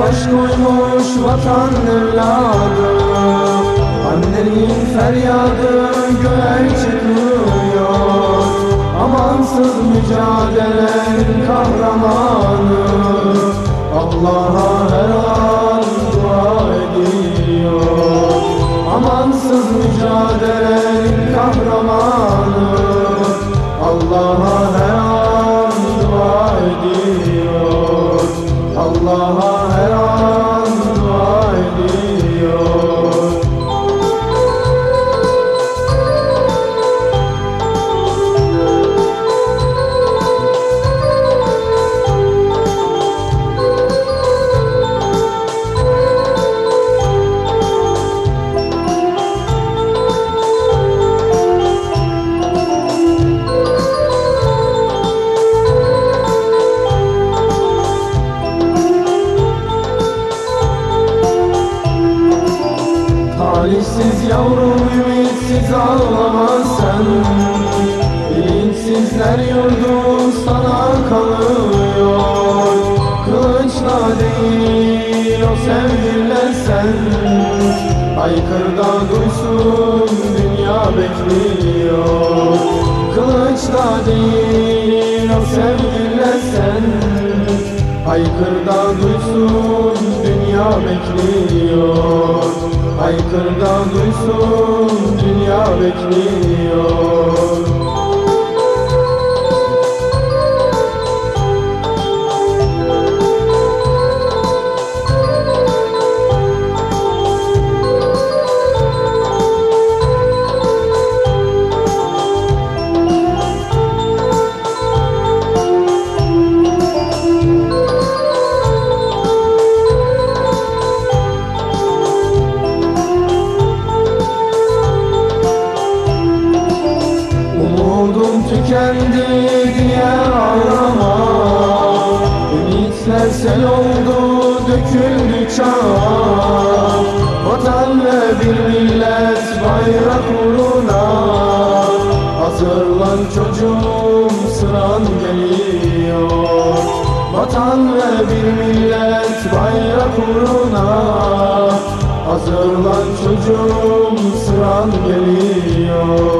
baş koymuş vatan evladı. Annenin feryadı göğe çıkıyor Amansız mücadelenin kahramanı. Allah'a her an dua ediyor. Amansız mücadelenin kahramanı. Allah'a her Talihsiz yavrum ümitsiz ağlama sen Bilinçsizler yurdu sana kalıyor. Kılıçla değil o sevgiler sen. Aykırda duysun dünya bekliyor. Kılıçla değil o sevgiler sen Aykırda duysun dünya bekliyor. Aykırda duysun dünya bekliyor tükendi diye ağlama Ümitler sel oldu döküldü çağa. Vatan ve bir millet bayrak uğruna. Hazırlan çocuğum sıran geliyor. Vatan ve bir millet bayrak uğruna. Hazırlan çocuğum sıran geliyor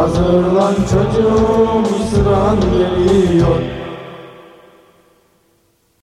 Hazırlan çocuğum sıran geliyor